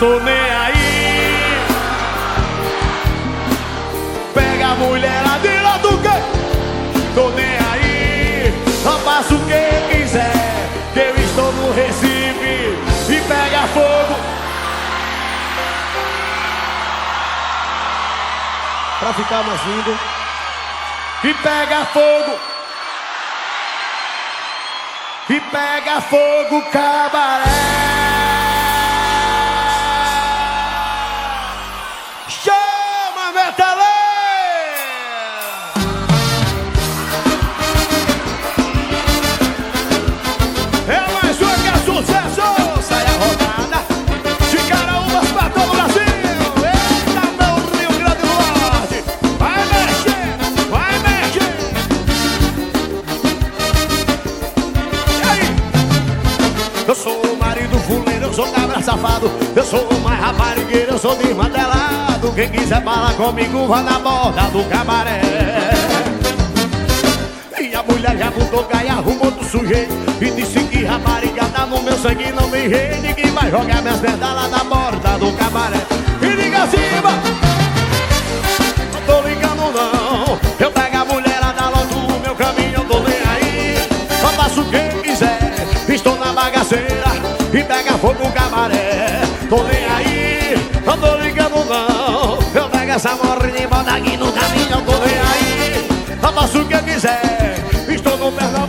tô nem aí. Pega a mulherada e lá do que? Tô nem aí. Só faço o que quiser. Que eu estou no Recife e pega fogo. Pra ficar mais lindo. E pega fogo. E pega fogo, cabaré. Marido fuleiro, eu sou cabra safado. Eu sou o mais raparigueiro, eu sou desmantelado Quem quiser falar comigo, vá na borda do cabaré. E a mulher já mudou, e arrumou do sujeito. E disse que raparigada no meu sangue não me rende. Que vai jogar minhas lá na borda do cabaré E pega fogo no cabaré. Tô nem aí Não tô ligando não. Eu pego essa morrinha e boto aqui no caminho, eu tô nem aí. Só faço o que eu quiser Estou no Pernambuco,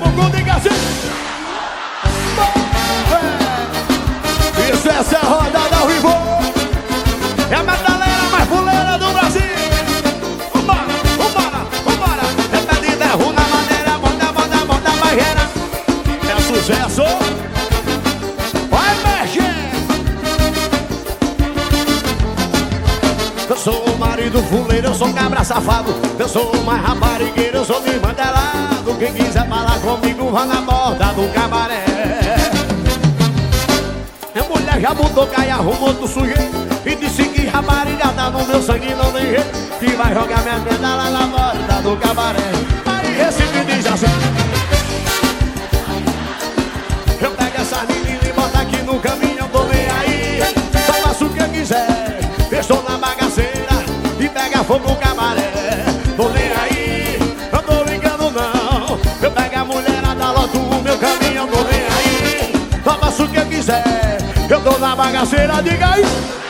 sou o marido fuleiro, eu sou cabra safado. Eu sou mais raparigueiro, eu sou desmantelado Quem quiser falar comigo, vá na borda do cabaré. Minha mulher já mudou, cai arrumou do sujeito E disse que raparigada no meu sangue não tem jeito. Que vai jogar minha lá na borda do cabaré cabaré. Tô nem aí, não tô ligando não. Eu pego a mulherada logo no meu caminho, eu tô nem aí. Só faço o que eu quiser Eu tô na bagaceira, diga aí